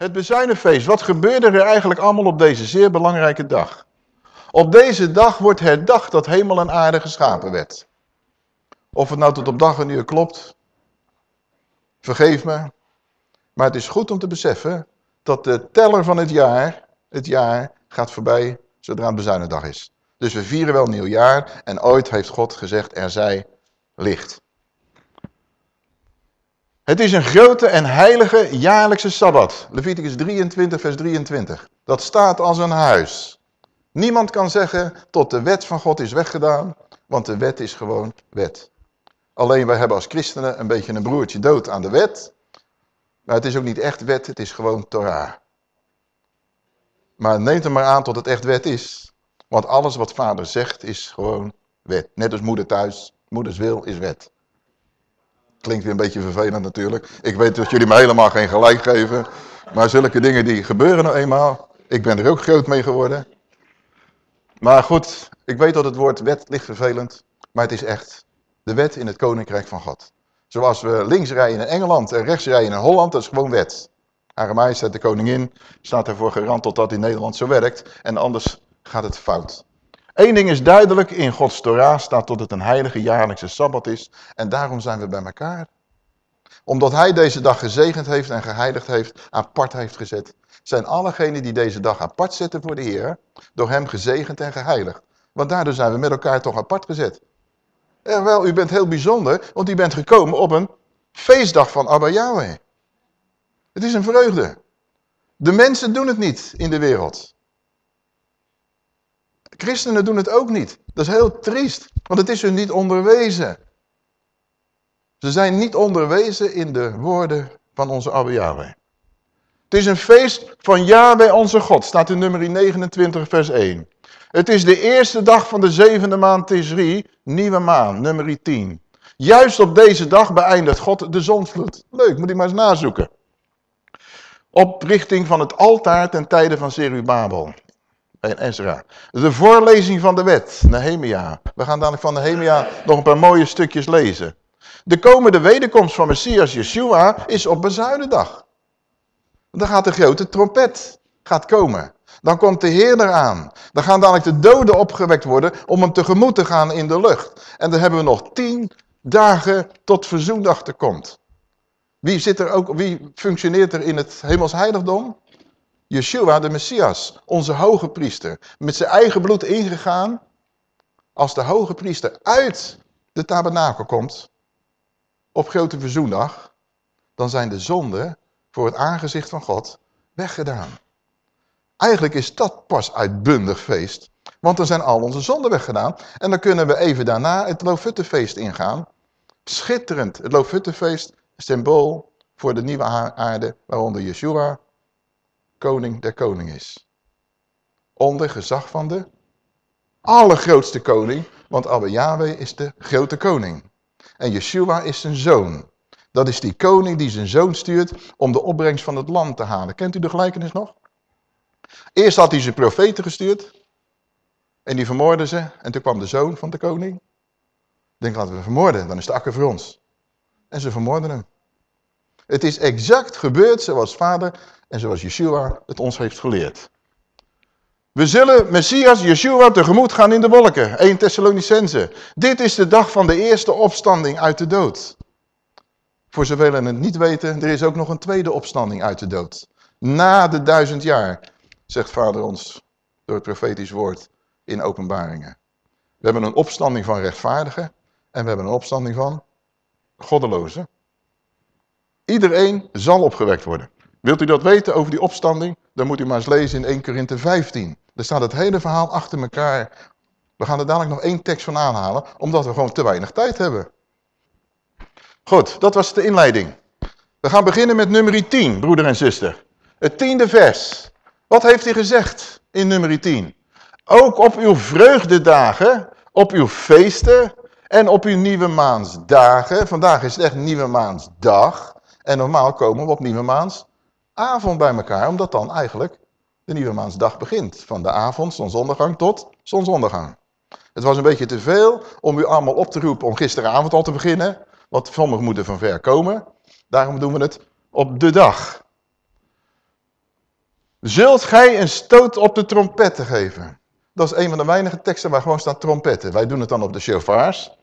Het bezuinenfeest. Wat gebeurde er eigenlijk allemaal op deze zeer belangrijke dag? Op deze dag wordt herdacht dat hemel en aarde geschapen werd. Of het nou tot op dag en uur klopt, vergeef me. Maar het is goed om te beseffen dat de teller van het jaar, het jaar gaat voorbij zodra het bezuinendag is. Dus we vieren wel nieuwjaar en ooit heeft God gezegd er zij licht. Het is een grote en heilige jaarlijkse Sabbat. Leviticus 23 vers 23. Dat staat als een huis. Niemand kan zeggen tot de wet van God is weggedaan, want de wet is gewoon wet. Alleen wij hebben als christenen een beetje een broertje dood aan de wet. Maar het is ook niet echt wet, het is gewoon Torah. Maar neemt er maar aan tot het echt wet is. Want alles wat vader zegt is gewoon wet. Net als moeder thuis. Moeders wil is wet. Klinkt weer een beetje vervelend natuurlijk. Ik weet dat jullie me helemaal geen gelijk geven. Maar zulke dingen die gebeuren nou eenmaal. Ik ben er ook groot mee geworden. Maar goed, ik weet dat het woord wet ligt vervelend. Maar het is echt de wet in het koninkrijk van God. Zoals we links rijden in Engeland en rechts rijden in Holland, dat is gewoon wet. Hare majesteit de koningin staat ervoor gerand tot dat in Nederland zo werkt. En anders gaat het fout. Eén ding is duidelijk, in Gods Torah staat dat het een heilige jaarlijkse Sabbat is. En daarom zijn we bij elkaar. Omdat hij deze dag gezegend heeft en geheiligd heeft, apart heeft gezet. Zijn allegenen die deze dag apart zetten voor de Heer, door hem gezegend en geheiligd. Want daardoor zijn we met elkaar toch apart gezet. En wel, u bent heel bijzonder, want u bent gekomen op een feestdag van Abba Yahweh. Het is een vreugde. De mensen doen het niet in de wereld. Christenen doen het ook niet. Dat is heel triest, want het is hun niet onderwezen. Ze zijn niet onderwezen in de woorden van onze Abba Yahweh. Het is een feest van Yahweh onze God, staat in nummer 29 vers 1. Het is de eerste dag van de zevende maand Tisri, nieuwe maan, nummer 10. Juist op deze dag beëindigt God de zonvloed. Leuk, moet je maar eens nazoeken. Oprichting van het altaar ten tijde van Zerubabel en Ezra. De voorlezing van de wet, Nehemia. We gaan dadelijk van Nehemia nog een paar mooie stukjes lezen. De komende wederkomst van Messias Yeshua is op bezuidendag. Dan gaat de grote trompet gaat komen. Dan komt de Heer eraan. Dan gaan dadelijk de doden opgewekt worden om hem tegemoet te gaan in de lucht. En dan hebben we nog tien dagen tot verzoendag te komt. Wie, zit er ook, wie functioneert er in het hemels heiligdom? Yeshua, de Messias, onze hoge priester. Met zijn eigen bloed ingegaan. Als de hoge priester uit de tabernakel komt, op grote verzoendag, dan zijn de zonden voor het aangezicht van God weggedaan. Eigenlijk is dat pas uitbundig feest. Want dan zijn al onze zonden weggedaan. En dan kunnen we even daarna het Loofhuttenfeest ingaan. Schitterend. Het Loofhuttenfeest, symbool voor de nieuwe aarde, waaronder Yeshua koning der koning is. Onder gezag van de allergrootste koning, want Abba Yahweh is de grote koning. En Yeshua is zijn zoon. Dat is die koning die zijn zoon stuurt om de opbrengst van het land te halen. Kent u de gelijkenis nog? Eerst had hij zijn profeten gestuurd. En die vermoorden ze. En toen kwam de zoon van de koning. Denk, laten we vermoorden, dan is de akker voor ons. En ze vermoorden hem. Het is exact gebeurd zoals vader en zoals Yeshua het ons heeft geleerd. We zullen Messias, Yeshua, tegemoet gaan in de wolken. 1 Thessalonicense. Dit is de dag van de eerste opstanding uit de dood. Voor zoveel het niet weten, er is ook nog een tweede opstanding uit de dood. Na de duizend jaar, zegt vader ons door het profetisch woord in openbaringen. We hebben een opstanding van rechtvaardigen en we hebben een opstanding van goddelozen. Iedereen zal opgewekt worden. Wilt u dat weten over die opstanding? Dan moet u maar eens lezen in 1 Korinthe 15. Daar staat het hele verhaal achter elkaar. We gaan er dadelijk nog één tekst van aanhalen, omdat we gewoon te weinig tijd hebben. Goed, dat was de inleiding. We gaan beginnen met nummer 10, broeder en zuster. Het tiende vers. Wat heeft hij gezegd in nummer 10? Ook op uw vreugdedagen, op uw feesten en op uw nieuwe maansdagen. Vandaag is echt nieuwe maansdag. En normaal komen we op nieuwe maansavond bij elkaar, omdat dan eigenlijk de nieuwe maansdag begint. Van de avond, zonsondergang tot zonsondergang. Het was een beetje te veel om u allemaal op te roepen om gisteravond al te beginnen. Want sommigen moeten van ver komen. Daarom doen we het op de dag. Zult gij een stoot op de trompetten geven? Dat is een van de weinige teksten waar gewoon staat trompetten. Wij doen het dan op de chauffeurs.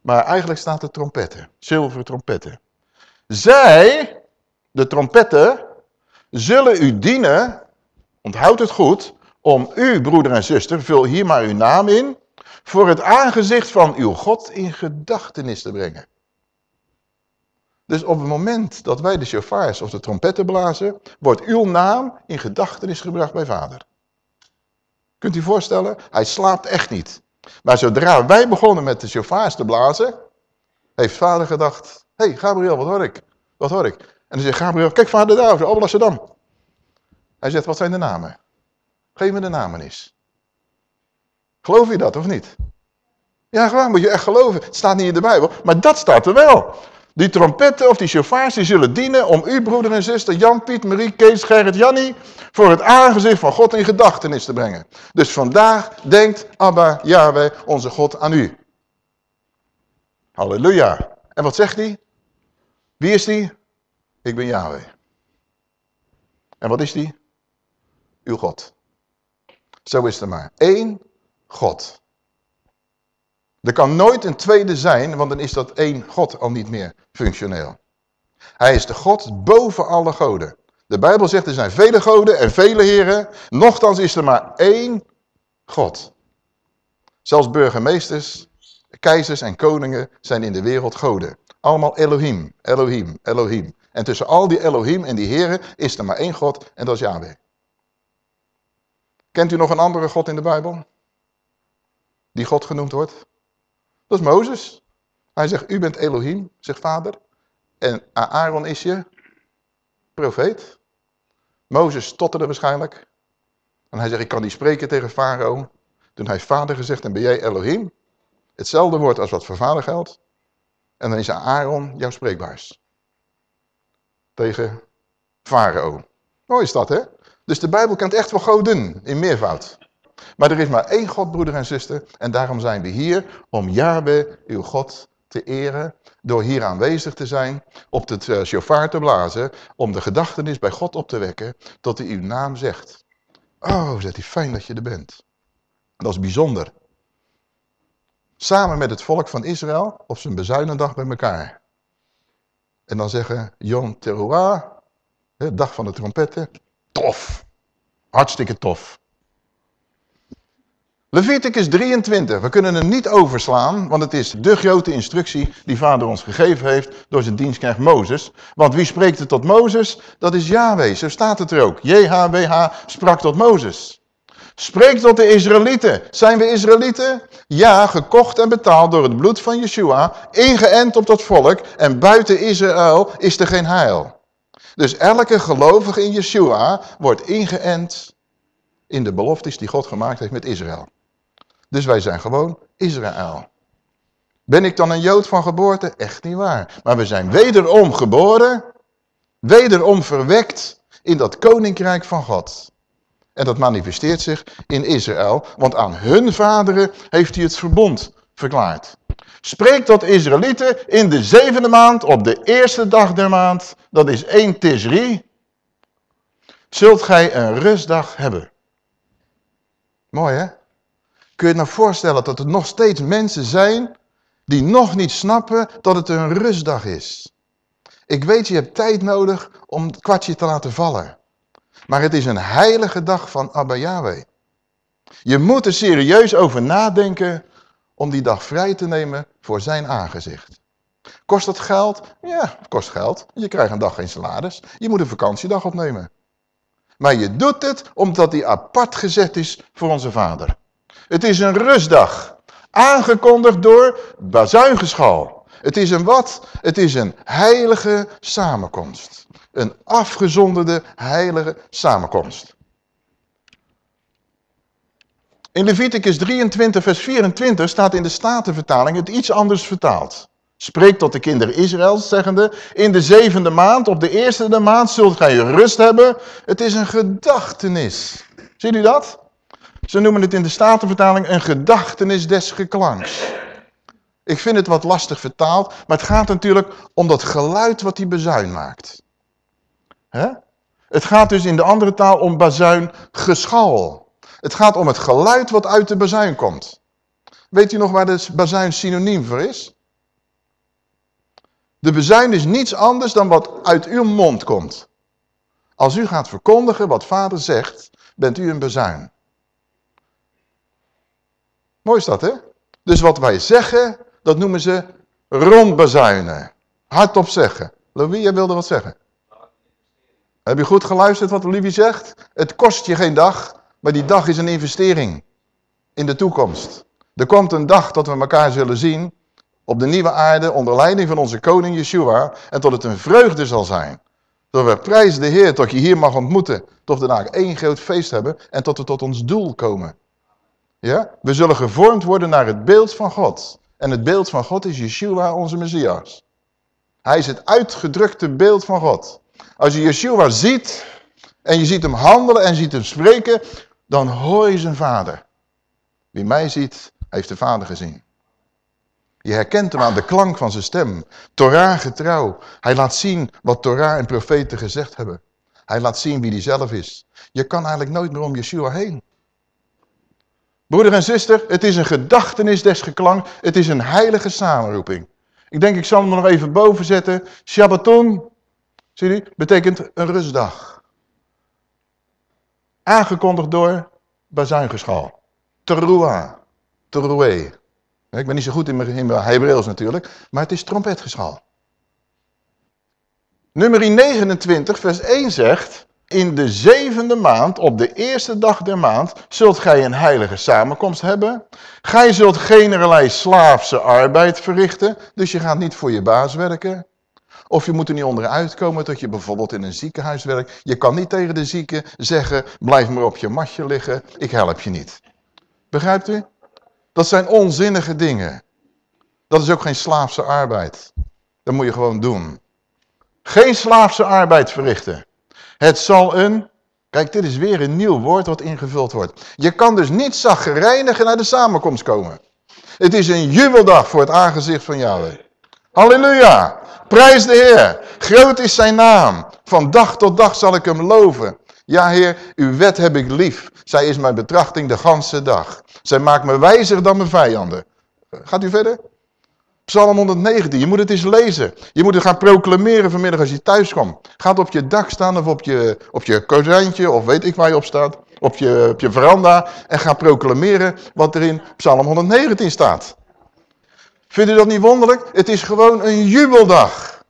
Maar eigenlijk staat er trompetten. Zilveren trompetten. Zij, de trompetten, zullen u dienen, onthoud het goed, om u, broeder en zuster, vul hier maar uw naam in, voor het aangezicht van uw God in gedachtenis te brengen. Dus op het moment dat wij de chauffeurs of de trompetten blazen, wordt uw naam in gedachtenis gebracht bij vader. Kunt u voorstellen? Hij slaapt echt niet. Maar zodra wij begonnen met de chauffeurs te blazen, heeft vader gedacht, hé hey, Gabriel, wat hoor ik? Wat hoor ik? En dan zegt Gabriel, kijk vader daar, over Alblasserdam. Hij zegt, wat zijn de namen? Geef me de namen eens. Geloof je dat of niet? Ja, gewoon moet je echt geloven. Het staat niet in de Bijbel, maar dat staat er wel. Die trompetten of die chauffeurs die zullen dienen om u, broeder en zuster, Jan, Piet, Marie, Kees, Gerrit, Jannie, voor het aangezicht van God in gedachtenis te brengen. Dus vandaag denkt Abba, Yahweh, onze God aan u. Halleluja. En wat zegt hij? Wie is die? Ik ben Yahweh. En wat is die? Uw God. Zo is er maar één God. Er kan nooit een tweede zijn, want dan is dat één God al niet meer functioneel. Hij is de God boven alle goden. De Bijbel zegt er zijn vele goden en vele heren. Nochtans is er maar één God. Zelfs burgemeesters, keizers en koningen zijn in de wereld goden. Allemaal Elohim, Elohim, Elohim. En tussen al die Elohim en die heren is er maar één God en dat is Yahweh. Kent u nog een andere God in de Bijbel? Die God genoemd wordt? Dat is Mozes. Hij zegt, u bent Elohim, zegt vader. En Aaron is je profeet. Mozes stotterde waarschijnlijk. En hij zegt, ik kan niet spreken tegen Farao. Toen hij vader gezegd, en ben jij Elohim? Hetzelfde woord als wat voor vader geldt. En dan is Aaron jouw spreekbaars. Tegen Farao. Mooi is dat, hè? Dus de Bijbel kent echt wel goden in meervoud. Maar er is maar één God, broeder en zuster. En daarom zijn we hier om Yahweh, uw God, te eren. Door hier aanwezig te zijn, op het uh, shofar te blazen. Om de gedachtenis bij God op te wekken, tot hij uw naam zegt. Oh, zegt hij, fijn dat je er bent. Dat is bijzonder. Samen met het volk van Israël op zijn bezuinendag bij elkaar. En dan zeggen, Yom Teruah, dag van de trompetten, tof. Hartstikke tof. Leviticus 23, we kunnen hem niet overslaan, want het is de grote instructie die vader ons gegeven heeft door zijn dienstknecht Mozes. Want wie spreekt er tot Mozes? Dat is Yahweh, zo staat het er ook. JHWH sprak tot Mozes. Spreek tot de Israëlieten. Zijn we Israëlieten? Ja, gekocht en betaald door het bloed van Yeshua, ingeënt op dat volk en buiten Israël is er geen heil. Dus elke gelovige in Yeshua wordt ingeënt in de beloftes die God gemaakt heeft met Israël. Dus wij zijn gewoon Israël. Ben ik dan een Jood van geboorte? Echt niet waar. Maar we zijn wederom geboren, wederom verwekt in dat koninkrijk van God. En dat manifesteert zich in Israël, want aan hun vaderen heeft hij het verbond verklaard. Spreek tot Israëlieten in de zevende maand, op de eerste dag der maand, dat is 1 Tisri, zult gij een rustdag hebben. Mooi hè? Kun je je nou voorstellen dat er nog steeds mensen zijn die nog niet snappen dat het een rustdag is. Ik weet, je hebt tijd nodig om het kwartje te laten vallen. Maar het is een heilige dag van Abba Yahweh. Je moet er serieus over nadenken om die dag vrij te nemen voor zijn aangezicht. Kost dat geld? Ja, het kost geld. Je krijgt een dag geen salaris. Je moet een vakantiedag opnemen. Maar je doet het omdat die apart gezet is voor onze vader. Het is een rustdag. Aangekondigd door bazuingeschal. Het is een wat? Het is een heilige samenkomst. Een afgezonderde heilige samenkomst. In Leviticus 23 vers 24 staat in de Statenvertaling het iets anders vertaald. Spreek tot de kinderen Israëls, zeggende, in de zevende maand, op de eerste de maand, zult gij rust hebben. Het is een gedachtenis. Ziet u dat? Ze noemen het in de Statenvertaling een gedachtenis des geklanks. Ik vind het wat lastig vertaald, maar het gaat natuurlijk om dat geluid wat die bezuin maakt. He? Het gaat dus in de andere taal om bazuingeschal. Het gaat om het geluid wat uit de bazuin komt. Weet u nog waar de bazuin synoniem voor is? De bezuin is niets anders dan wat uit uw mond komt. Als u gaat verkondigen wat vader zegt, bent u een bezuin. Mooi is dat, hè? Dus wat wij zeggen, dat noemen ze rondbezuinen. Hardop zeggen. Louis, jij wilde wat zeggen? Heb je goed geluisterd wat Olivie zegt? Het kost je geen dag, maar die dag is een investering in de toekomst. Er komt een dag dat we elkaar zullen zien op de nieuwe aarde onder leiding van onze koning Yeshua en tot het een vreugde zal zijn. Dat we prijzen de Heer tot je hier mag ontmoeten, tot we daarna één groot feest hebben en tot we tot ons doel komen. Ja? We zullen gevormd worden naar het beeld van God. En het beeld van God is Yeshua, onze Messias. Hij is het uitgedrukte beeld van God. Als je Yeshua ziet en je ziet hem handelen en ziet hem spreken, dan hoor je zijn vader. Wie mij ziet, heeft de vader gezien. Je herkent hem aan de klank van zijn stem. Torah getrouw. Hij laat zien wat Torah en profeten gezegd hebben. Hij laat zien wie hij zelf is. Je kan eigenlijk nooit meer om Yeshua heen. Broeder en zuster, het is een gedachtenis des geklank. Het is een heilige samenroeping. Ik denk, ik zal hem nog even boven zetten. Shabbaton, zie je, betekent een rustdag. Aangekondigd door bazuingeschal. Teruah, terueh. Ik ben niet zo goed in mijn, Hebreeuws natuurlijk, maar het is trompetgeschal. Nummer 29, vers 1 zegt, in de zevende maand, op de eerste dag der maand, zult gij een heilige samenkomst hebben. Gij zult geen slaafse arbeid verrichten, dus je gaat niet voor je baas werken. Of je moet er niet onderuit komen dat je bijvoorbeeld in een ziekenhuis werkt. Je kan niet tegen de zieke zeggen, blijf maar op je matje liggen, ik help je niet. Begrijpt u? Dat zijn onzinnige dingen. Dat is ook geen slaafse arbeid. Dat moet je gewoon doen. Geen slaafse arbeid verrichten. Het zal een, kijk dit is weer een nieuw woord wat ingevuld wordt. Je kan dus niet zagrijnig naar de samenkomst komen. Het is een jubeldag voor het aangezicht van Yahweh. Halleluja, prijs de Heer. Groot is zijn naam. Van dag tot dag zal ik hem loven. Ja Heer, uw wet heb ik lief. Zij is mijn betrachting de ganse dag. Zij maakt me wijzer dan mijn vijanden. Gaat u verder? Psalm 119, je moet het eens lezen. Je moet het gaan proclameren vanmiddag als je thuis komt. Ga op je dak staan of op je, op je kozijntje of weet ik waar je op staat. Op je, op je veranda en ga proclameren wat er in Psalm 119 staat. Vindt u dat niet wonderlijk? Het is gewoon een jubeldag.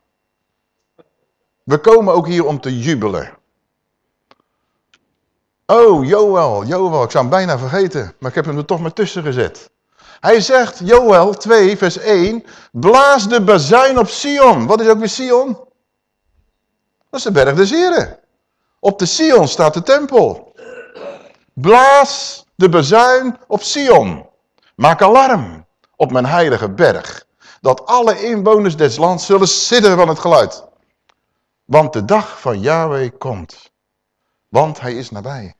We komen ook hier om te jubelen. Oh, Joel, Joel, ik zou hem bijna vergeten, maar ik heb hem er toch maar tussen gezet. Hij zegt, Joel 2, vers 1, blaas de bazuin op Sion. Wat is ook weer Sion? Dat is de berg des Heren. Op de Sion staat de tempel. Blaas de bazuin op Sion. Maak alarm op mijn heilige berg. Dat alle inwoners des lands zullen sidderen van het geluid. Want de dag van Yahweh komt. Want hij is nabij.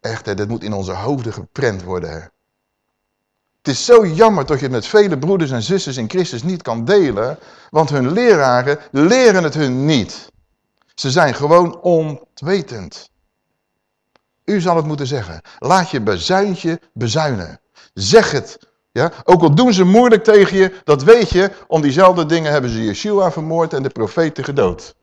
Echt, dit moet in onze hoofden geprent worden. Het is zo jammer dat je het met vele broeders en zusters in Christus niet kan delen, want hun leraren leren het hun niet. Ze zijn gewoon ontwetend. U zal het moeten zeggen. Laat je bezuintje bezuinen. Zeg het. Ja? Ook al doen ze moeilijk tegen je, dat weet je, om diezelfde dingen hebben ze Yeshua vermoord en de profeten gedood.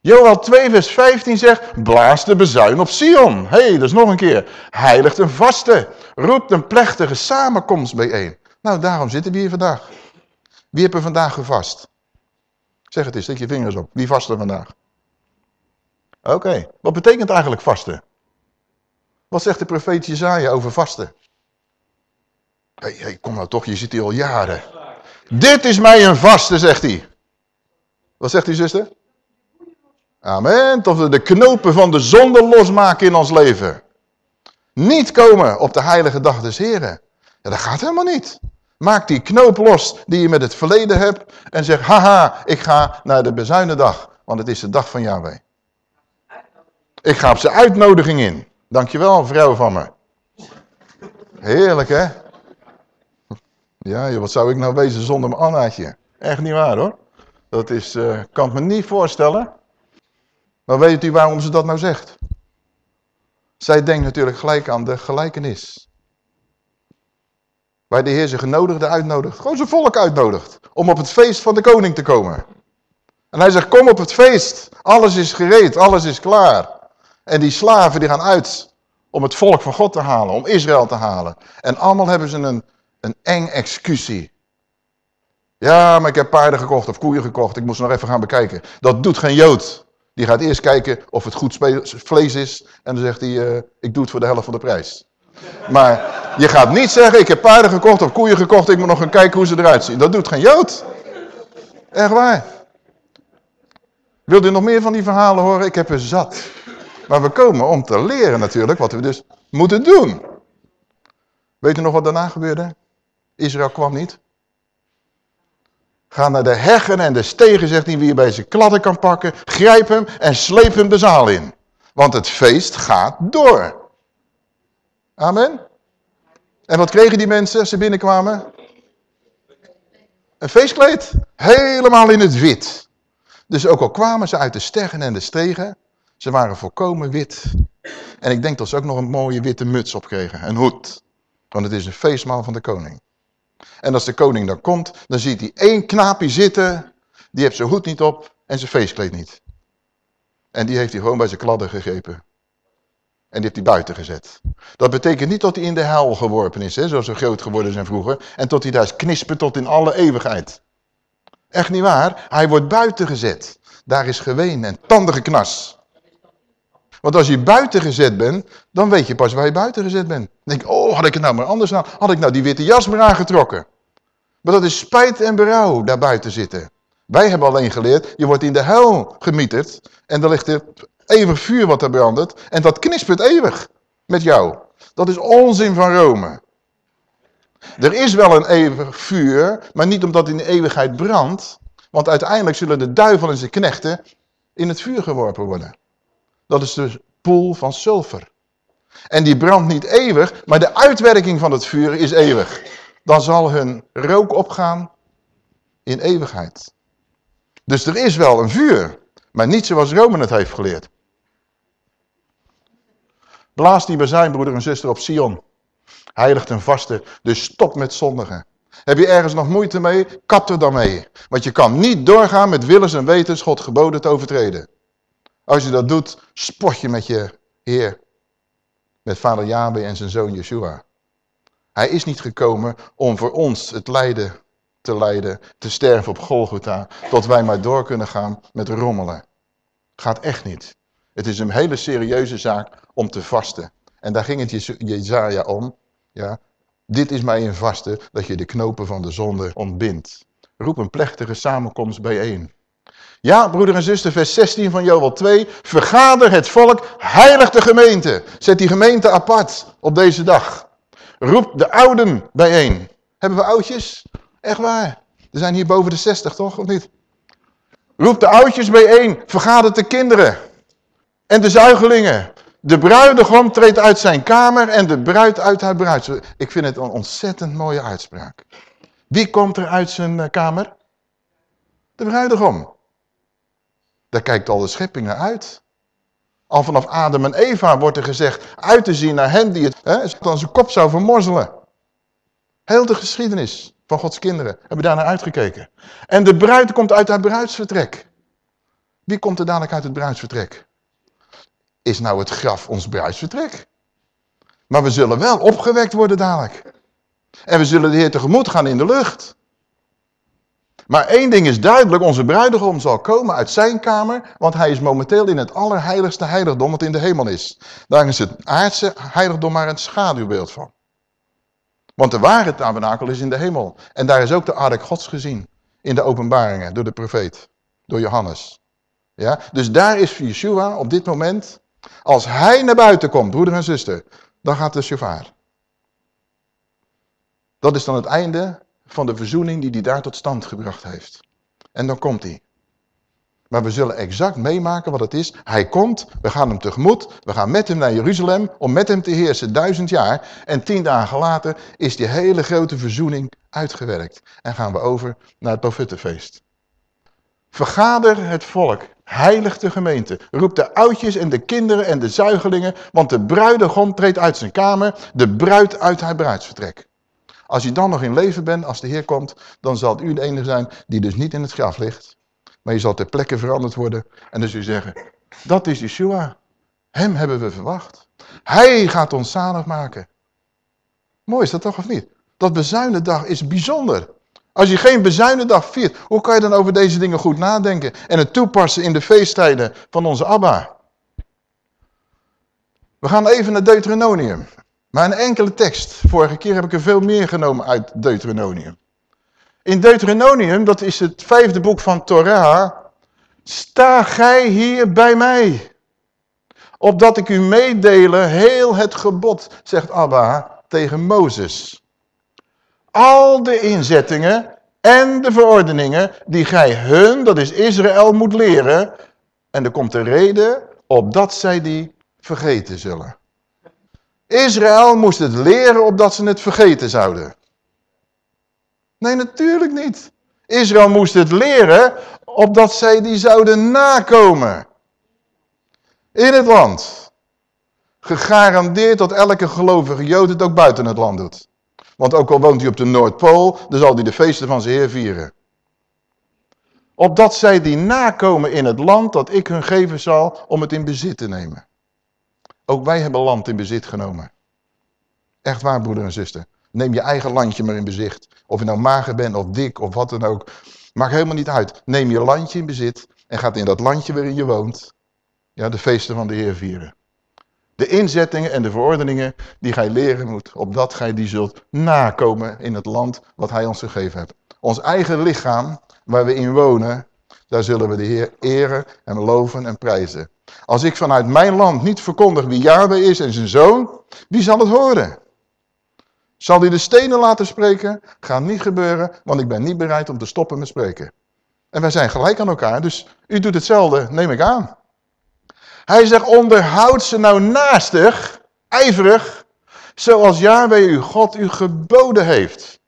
Joel 2 vers 15 zegt, blaas de bezuin op Sion. Hé, hey, dat is nog een keer. Heiligt een vaste. Roept een plechtige samenkomst bijeen. Nou, daarom zitten we hier vandaag. Wie er vandaag gevast? Zeg het eens, steek je vingers op. Wie vast er vandaag? Oké, wat betekent eigenlijk vasten? Wat zegt de profeet Jezaja over vasten? Hey, hey, kom nou toch, je zit hier al jaren. Dit is mij een vaste, zegt hij. Wat zegt u, zuster? Amen. Tot we de knopen van de zonde losmaken in ons leven. Niet komen op de heilige dag des Heren. Ja, dat gaat helemaal niet. Maak die knoop los die je met het verleden hebt en zeg, haha, ik ga naar de bezuinendag, want het is de dag van Yahweh. Ik ga op zijn uitnodiging in. Dankjewel, vrouw van me. Heerlijk, hè? Ja, wat zou ik nou wezen zonder mijn Annaatje? Echt niet waar, hoor. Dat is, uh, kan ik me niet voorstellen. Maar weet u waarom ze dat nou zegt? Zij denkt natuurlijk gelijk aan de gelijkenis. Waar de Heer zijn genodigde uitnodigt. Gewoon zijn volk uitnodigt. Om op het feest van de koning te komen. En hij zegt, kom op het feest. Alles is gereed, alles is klaar. En die slaven die gaan uit om het volk van God te halen, om Israël te halen. En allemaal hebben ze een, een eng excusie. Ja, maar ik heb paarden gekocht of koeien gekocht. Ik moest nog even gaan bekijken. Dat doet geen Jood. Die gaat eerst kijken of het goed vlees is. En dan zegt hij, uh, ik doe het voor de helft van de prijs. Maar je gaat niet zeggen, ik heb paarden gekocht of koeien gekocht. Ik moet nog gaan kijken hoe ze eruit zien. Dat doet geen Jood. Echt waar. Wilt u nog meer van die verhalen horen? Ik heb er zat. Maar we komen om te leren natuurlijk wat we dus moeten doen. Weet u nog wat daarna gebeurde? Israël kwam niet. Ga naar de heggen en de stegen, zegt hij, wie je bij zijn kladden kan pakken. Grijp hem en sleep hem de zaal in. Want het feest gaat door. Amen. En wat kregen die mensen als ze binnenkwamen? Een feestkleed. Helemaal in het wit. Dus ook al kwamen ze uit de stegen en de stegen, ze waren volkomen wit. En ik denk dat ze ook nog een mooie witte muts op kregen, een hoed. Want het is een feestmaal van de koning. En als de koning dan komt, dan ziet hij één knaapje zitten, die heeft zijn hoed niet op en zijn feestkleed niet. En die heeft hij gewoon bij zijn kladden gegrepen. En die heeft hij buiten gezet. Dat betekent niet dat hij in de hel geworpen is, hè, zoals ze groot geworden zijn vroeger. En tot hij daar is knispen tot in alle eeuwigheid. Echt niet waar. Hij wordt buiten gezet. Daar is geween en tandengeknas. Want als je buiten gezet bent, dan weet je pas waar je buiten gezet bent. Dan denk je, oh, had ik het nou maar anders nou, had ik nou die witte jas maar aangetrokken. Maar dat is spijt en berouw daar buiten zitten. Wij hebben alleen geleerd, je wordt in de hel gemieterd en er ligt er eeuwig vuur wat er brandt en dat knispert eeuwig met jou. Dat is onzin van Rome. Er is wel een eeuwig vuur, maar niet omdat in de eeuwigheid brandt. Want uiteindelijk zullen de duivel en zijn knechten in het vuur geworpen worden. Dat is de poel van sulfur. En die brandt niet eeuwig, maar de uitwerking van het vuur is eeuwig. Dan zal hun rook opgaan in eeuwigheid. Dus er is wel een vuur, maar niet zoals Rome het heeft geleerd. Blaas die bij zijn broeder en zuster op Sion. Heiligt en vasten, dus stop met zondigen. Heb je ergens nog moeite mee? Kap er dan mee. Want je kan niet doorgaan met willens en wetens God geboden te overtreden. Als je dat doet, spot je met je Heer. Met vader Yahweh en zijn zoon Yeshua. Hij is niet gekomen om voor ons het lijden te lijden, te sterven op Golgotha, tot wij maar door kunnen gaan met rommelen. Gaat echt niet. Het is een hele serieuze zaak om te vasten. En daar ging het Jezaja om. Ja, dit is mij een vaste, dat je de knopen van de zonde ontbindt. Roep een plechtige samenkomst bijeen. Ja, broeder en zuster, vers 16 van Joel 2. Vergader het volk, heilig de gemeente. Zet die gemeente apart op deze dag. Roep de ouden bijeen. Hebben we oudjes? Echt waar. Er zijn hier boven de 60, toch? Of niet? Roep de oudjes bijeen. Vergader de kinderen. En de zuigelingen. De bruidegom treedt uit zijn kamer en de bruid uit haar bruid. Ik vind het een ontzettend mooie uitspraak. Wie komt er uit zijn eh, kamer? De bruidegom. Daar kijkt al de schepping naar uit. Al vanaf Adam en Eva wordt er gezegd uit te zien naar hen die het hè, dan zijn kop zou vermorzelen. Heel de geschiedenis van Gods kinderen hebben daar naar uitgekeken. En de bruid komt uit haar bruidsvertrek. Wie komt er dadelijk uit het bruidsvertrek? Is nou het graf ons bruidsvertrek? Maar we zullen wel opgewekt worden dadelijk. En we zullen de Heer tegemoet gaan in de lucht. Maar één ding is duidelijk, onze bruidegom zal komen uit zijn kamer, want hij is momenteel in het allerheiligste heiligdom wat in de hemel is. Daar is het aardse heiligdom maar een schaduwbeeld van. Want de ware tabernakel is in de hemel. En daar is ook de ark gods gezien, in de openbaringen, door de profeet, door Johannes. Ja? Dus daar is Yeshua op dit moment, als hij naar buiten komt, broeder en zuster, dan gaat de shofar. Dat is dan het einde van de verzoening die hij daar tot stand gebracht heeft. En dan komt hij. Maar we zullen exact meemaken wat het is. Hij komt, we gaan hem tegemoet, we gaan met hem naar Jeruzalem om met hem te heersen duizend jaar. En tien dagen later is die hele grote verzoening uitgewerkt. En gaan we over naar het profittenfeest. Vergader het volk, heilig de gemeente. Roep de oudjes en de kinderen en de zuigelingen, want de bruidegom treedt uit zijn kamer, de bruid uit haar bruidsvertrek. Als je dan nog in leven bent, als de Heer komt, dan zal u de enige zijn die dus niet in het graf ligt. Maar je zal ter plekke veranderd worden. En dan zul je zeggen, dat is Yeshua. Hem hebben we verwacht. Hij gaat ons zalig maken. Mooi is dat toch of niet? Dat bezuinendag is bijzonder. Als je geen bezuinendag viert, hoe kan je dan over deze dingen goed nadenken? En het toepassen in de feesttijden van onze Abba. We gaan even naar Deuteronomium. Maar een enkele tekst. Vorige keer heb ik er veel meer genomen uit Deuteronomium. In Deuteronomium, dat is het vijfde boek van Torah. Sta gij hier bij mij. Opdat ik u meedelen heel het gebod, zegt Abba tegen Mozes. Al de inzettingen en de verordeningen die gij hun, dat is Israël, moet leren. En er komt de reden opdat zij die vergeten zullen. Israël moest het leren opdat ze het vergeten zouden. Nee, natuurlijk niet. Israël moest het leren opdat zij die zouden nakomen. In het land. Gegarandeerd dat elke gelovige Jood het ook buiten het land doet. Want ook al woont hij op de Noordpool, dan zal hij de feesten van zijn Heer vieren. Opdat zij die nakomen in het land dat ik hun geven zal om het in bezit te nemen. Ook wij hebben land in bezit genomen. Echt waar, broeder en zuster. Neem je eigen landje maar in bezicht. Of je nou mager bent of dik of wat dan ook. Maakt helemaal niet uit. Neem je landje in bezit en gaat in dat landje waarin je woont. Ja, de feesten van de Heer vieren. De inzettingen en de verordeningen die gij leren moet, opdat gij die zult nakomen in het land wat hij ons gegeven hebt. Ons eigen lichaam, waar we in wonen, daar zullen we de Heer eren en loven en prijzen. Als ik vanuit mijn land niet verkondig wie Yahweh is en zijn zoon, wie zal het horen? Zal hij de stenen laten spreken? Gaat niet gebeuren, want ik ben niet bereid om te stoppen met spreken. En wij zijn gelijk aan elkaar, dus u doet hetzelfde, neem ik aan. Hij zegt, onderhoud ze nou naastig, ijverig, zoals Yahweh uw God u geboden heeft.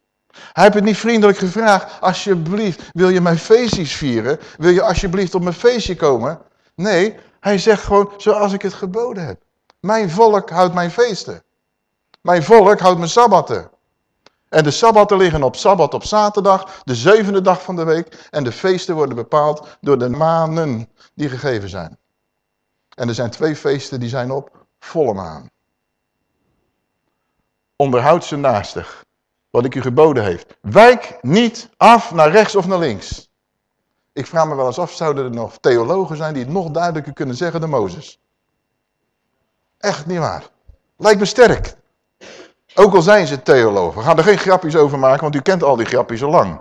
Hij heeft het niet vriendelijk gevraagd, alsjeblieft, wil je mijn feestjes vieren? Wil je alsjeblieft op mijn feestje komen? Nee, hij zegt gewoon, zoals ik het geboden heb. Mijn volk houdt mijn feesten. Mijn volk houdt mijn sabbatten. En de sabbatten liggen op sabbat op zaterdag, de zevende dag van de week. En de feesten worden bepaald door de manen die gegeven zijn. En er zijn twee feesten die zijn op volle maan. Onderhoud ze naastig, wat ik u geboden heeft. Wijk niet af naar rechts of naar links. Ik vraag me wel eens af, zouden er nog theologen zijn die het nog duidelijker kunnen zeggen dan Mozes? Echt niet waar. Lijkt me sterk. Ook al zijn ze theologen. We gaan er geen grapjes over maken, want u kent al die grapjes al lang.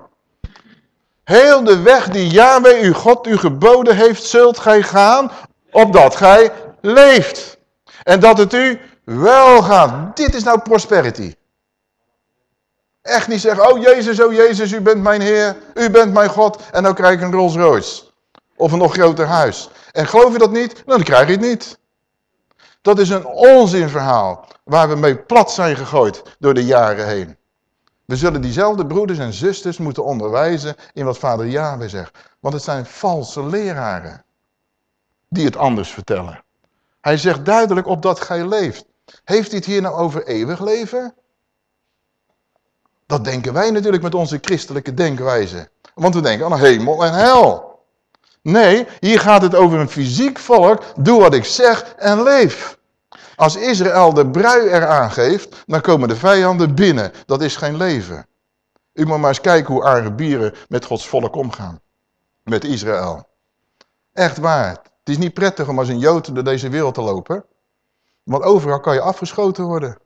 Heel de weg die Yahweh, uw God, u geboden heeft, zult gij gaan, opdat gij leeft. En dat het u wel gaat. Dit is nou prosperity. Echt niet zeggen, oh Jezus, oh Jezus, u bent mijn Heer, u bent mijn God. En dan krijg ik een Rolls Royce. Of een nog groter huis. En geloof je dat niet? Dan krijg je het niet. Dat is een onzinverhaal waar we mee plat zijn gegooid door de jaren heen. We zullen diezelfde broeders en zusters moeten onderwijzen in wat vader Yahweh zegt. Want het zijn valse leraren die het anders vertellen. Hij zegt duidelijk op dat gij leeft. Heeft hij het hier nou over eeuwig leven? Dat denken wij natuurlijk met onze christelijke denkwijze. Want we denken aan hemel en hel. Nee, hier gaat het over een fysiek volk. Doe wat ik zeg en leef. Als Israël de brui eraan geeft, dan komen de vijanden binnen. Dat is geen leven. U moet maar eens kijken hoe Arabieren met Gods volk omgaan. Met Israël. Echt waar. Het is niet prettig om als een Jood door deze wereld te lopen. Want overal kan je afgeschoten worden.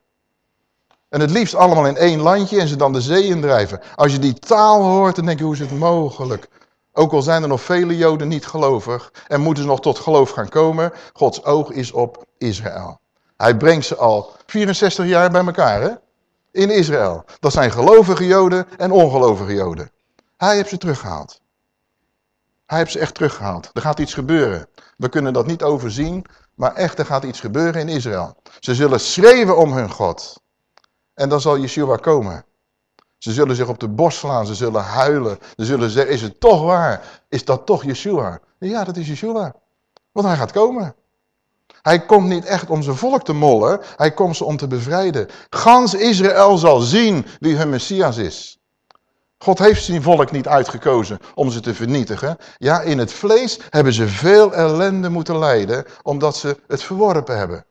En het liefst allemaal in één landje en ze dan de zee indrijven. Als je die taal hoort, dan denk je, hoe is het mogelijk? Ook al zijn er nog vele Joden niet gelovig en moeten ze nog tot geloof gaan komen, Gods oog is op Israël. Hij brengt ze al 64 jaar bij elkaar, hè? In Israël. Dat zijn gelovige Joden en ongelovige Joden. Hij heeft ze teruggehaald. Hij heeft ze echt teruggehaald. Er gaat iets gebeuren. We kunnen dat niet overzien, maar echt, er gaat iets gebeuren in Israël. Ze zullen schreeuwen om hun God. En dan zal Yeshua komen. Ze zullen zich op de borst slaan, ze zullen huilen. Ze zullen zeggen, is het toch waar? Is dat toch Yeshua? Ja, dat is Yeshua. Want hij gaat komen. Hij komt niet echt om zijn volk te mollen, hij komt ze om te bevrijden. Gans Israël zal zien wie hun Messias is. God heeft zijn volk niet uitgekozen om ze te vernietigen. Ja, in het vlees hebben ze veel ellende moeten lijden, omdat ze het verworpen hebben.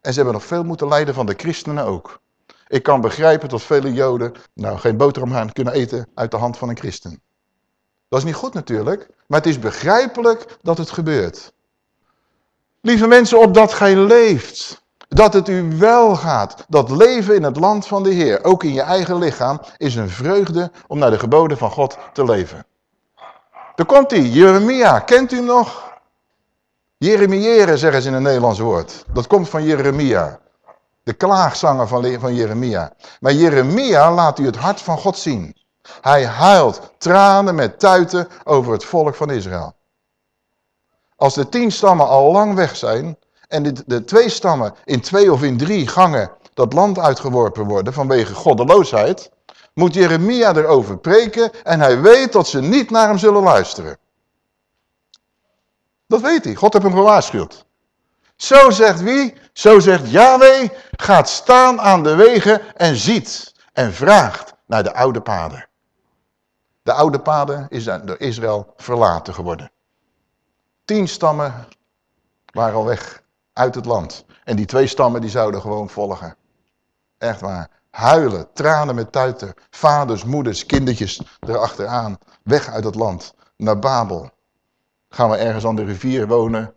En ze hebben nog veel moeten lijden van de christenen ook. Ik kan begrijpen dat vele joden nou geen boterham kunnen eten uit de hand van een christen. Dat is niet goed natuurlijk, maar het is begrijpelijk dat het gebeurt. Lieve mensen, opdat gij leeft, dat het u wel gaat. Dat leven in het land van de Heer, ook in je eigen lichaam, is een vreugde om naar de geboden van God te leven. Daar komt hij, Jeremia, kent u nog? Jeremiëren zeggen ze in een Nederlands woord. Dat komt van Jeremia. De klaagzanger van, Jeremia. Maar Jeremia laat u het hart van God zien. Hij huilt tranen met tuiten over het volk van Israël. Als de tien stammen al lang weg zijn en de, de twee stammen in twee of in drie gangen dat land uitgeworpen worden vanwege goddeloosheid, moet Jeremia erover preken en hij weet dat ze niet naar hem zullen luisteren. Dat weet hij. God heeft hem gewaarschuwd. Zo zegt wie? Zo zegt Yahweh, gaat staan aan de wegen en ziet en vraagt naar de oude paden. De oude paden is door Israël verlaten geworden. Tien stammen waren al weg uit het land. En die twee stammen die zouden gewoon volgen. Echt waar. Huilen, tranen met tuiten. Vaders, moeders, kindertjes erachteraan. Weg uit het land. Naar Babel. Gaan we ergens aan de rivier wonen.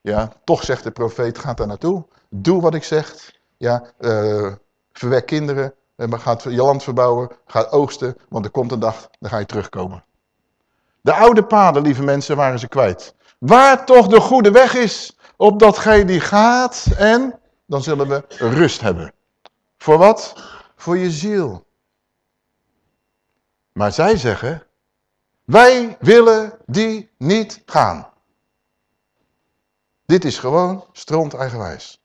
Ja, toch zegt de profeet, ga daar naartoe. Doe wat ik zeg. Ja, uh, verwek kinderen. En gaat je land verbouwen. Ga oogsten. Want er komt een dag, dan ga je terugkomen. De oude paden, lieve mensen, waren ze kwijt. Waar toch de goede weg is, opdat gij die gaat en dan zullen we rust hebben. Voor wat? Voor je ziel. Maar zij zeggen, wij willen die niet gaan. Dit is gewoon stront eigenwijs.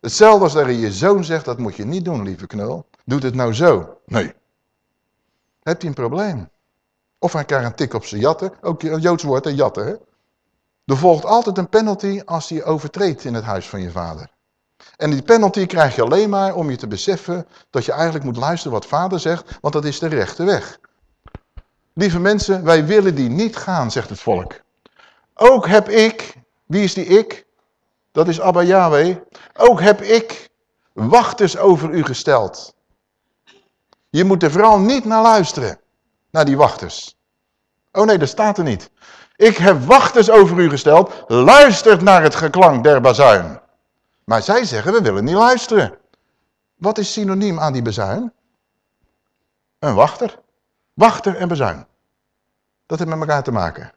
Hetzelfde als je zoon zegt, dat moet je niet doen, lieve knul. Doet het nou zo? Nee. Heb je een probleem? Of hij krijgt een tik op zijn jatten. Ook een Joods woord, een jatten. Hè? Er volgt altijd een penalty als hij overtreedt in het huis van je vader. En die penalty krijg je alleen maar om je te beseffen dat je eigenlijk moet luisteren wat vader zegt, want dat is de rechte weg. Lieve mensen, wij willen die niet gaan, zegt het volk. Ook heb ik, wie is die ik? Dat is Abba Yahweh. Ook heb ik wachters over u gesteld. Je moet er vooral niet naar luisteren, naar die wachters. Oh nee, dat staat er niet. Ik heb wachters over u gesteld, luistert naar het geklank der bazuin. Maar zij zeggen, we willen niet luisteren. Wat is synoniem aan die bazuin? Een wachter. Wachter en bazuin. Dat heeft met elkaar te maken.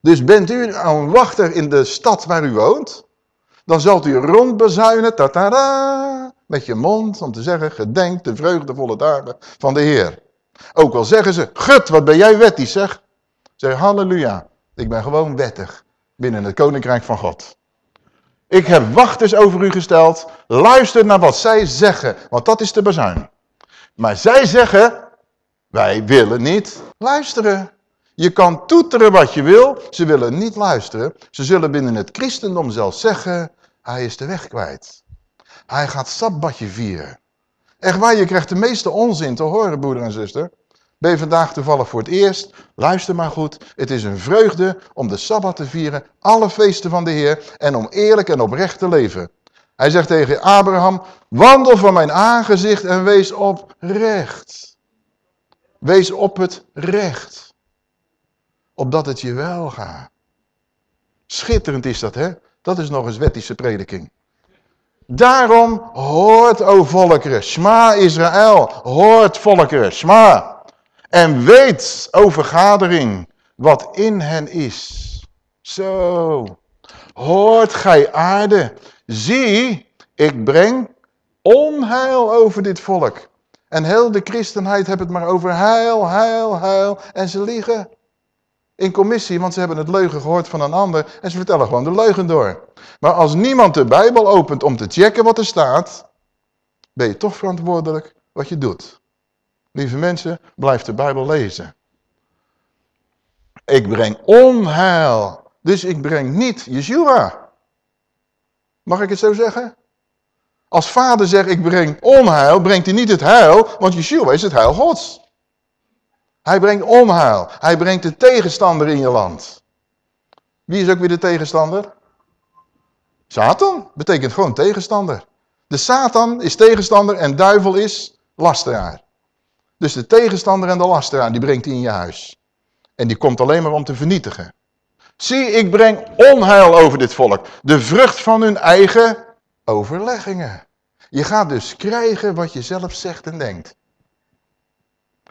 Dus bent u een wachter in de stad waar u woont, dan zult u rondbezuinen, tatara, met je mond, om te zeggen, gedenk de vreugdevolle dagen van de Heer. Ook al zeggen ze, gut, wat ben jij wettig zeg. Zeg, halleluja, ik ben gewoon wettig binnen het koninkrijk van God. Ik heb wachters over u gesteld, luister naar wat zij zeggen, want dat is de bazuin. Maar zij zeggen, wij willen niet luisteren. Je kan toeteren wat je wil, ze willen niet luisteren. Ze zullen binnen het christendom zelfs zeggen, hij is de weg kwijt. Hij gaat sabbatje vieren. Echt waar, je krijgt de meeste onzin te horen, broeder en zuster. Ben je vandaag toevallig voor het eerst? Luister maar goed. Het is een vreugde om de Sabbat te vieren, alle feesten van de Heer en om eerlijk en oprecht te leven. Hij zegt tegen Abraham, wandel van mijn aangezicht en wees oprecht. Wees op het recht. Opdat het je wel gaat. Schitterend is dat, hè? Dat is nog eens wettische prediking. Daarom hoort, o volkeren, Shma Israël, hoort volkeren, Shma. En weet, o vergadering, wat in hen is. Zo, hoort gij aarde, zie, ik breng onheil over dit volk. En heel de christenheid heeft het maar over heil, heil, heil. En ze liegen in commissie, want ze hebben het leugen gehoord van een ander. En ze vertellen gewoon de leugen door. Maar als niemand de Bijbel opent om te checken wat er staat, ben je toch verantwoordelijk wat je doet. Lieve mensen, blijf de Bijbel lezen. Ik breng onheil. Dus ik breng niet Yeshua. Mag ik het zo zeggen? Als vader zegt ik breng onheil, brengt hij niet het heil, want Yeshua is het heil gods. Hij brengt onheil. Hij brengt de tegenstander in je land. Wie is ook weer de tegenstander? Satan betekent gewoon tegenstander. De Satan is tegenstander en duivel is lasteraar. Dus de tegenstander en de lasteraar, die brengt hij in je huis. En die komt alleen maar om te vernietigen. Zie, ik breng onheil over dit volk. De vrucht van hun eigen overleggingen. Je gaat dus krijgen wat je zelf zegt en denkt.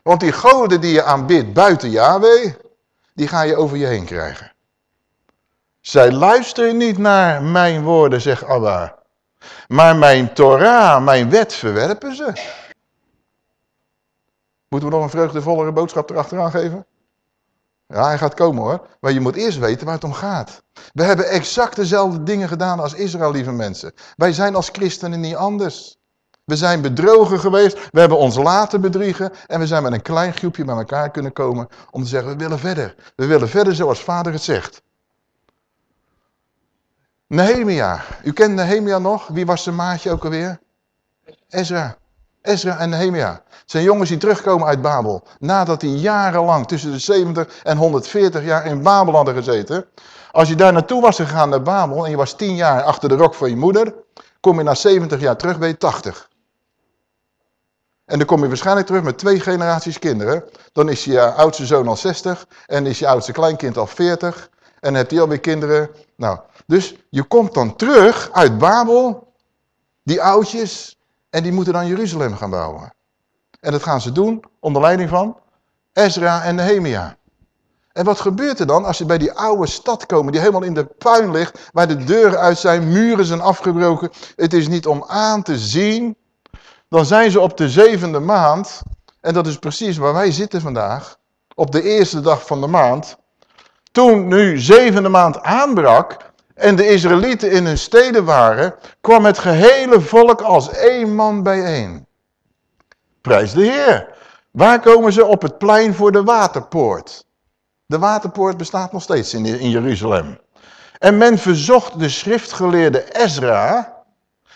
Want die goden die je aanbidt buiten Yahweh, die ga je over je heen krijgen. Zij luisteren niet naar mijn woorden, zegt Abba. Maar mijn Torah, mijn wet verwerpen ze. Moeten we nog een vreugdevollere boodschap erachteraan geven? Ja, hij gaat komen hoor. Maar je moet eerst weten waar het om gaat. We hebben exact dezelfde dingen gedaan als Israël, lieve mensen. Wij zijn als christenen niet anders. We zijn bedrogen geweest, we hebben ons laten bedriegen en we zijn met een klein groepje bij elkaar kunnen komen om te zeggen, we willen verder. We willen verder zoals vader het zegt. Nehemia. U kent Nehemia nog? Wie was zijn maatje ook alweer? Ezra. Ezra en Nehemia. Zijn jongens die terugkomen uit Babel. Nadat die jarenlang tussen de 70 en 140 jaar in Babel hadden gezeten. Als je daar naartoe was gegaan naar Babel en je was 10 jaar achter de rok van je moeder. Kom je na 70 jaar terug, je 80. En dan kom je waarschijnlijk terug met twee generaties kinderen. Dan is je oudste zoon al 60 en is je oudste kleinkind al 40. En dan hebt hij alweer kinderen. Nou, dus je komt dan terug uit Babel, die oudjes, en die moeten dan Jeruzalem gaan bouwen. En dat gaan ze doen onder leiding van Ezra en Nehemia. En wat gebeurt er dan als ze bij die oude stad komen, die helemaal in de puin ligt, waar de deuren uit zijn, muren zijn afgebroken. Het is niet om aan te zien. Dan zijn ze op de zevende maand, en dat is precies waar wij zitten vandaag, op de eerste dag van de maand. Toen nu zevende maand aanbrak, en de Israëlieten in hun steden waren, kwam het gehele volk als één man bijeen. Prijs de Heer. Waar komen ze? Op het plein voor de waterpoort. De waterpoort bestaat nog steeds in, in Jeruzalem. En men verzocht de schriftgeleerde Ezra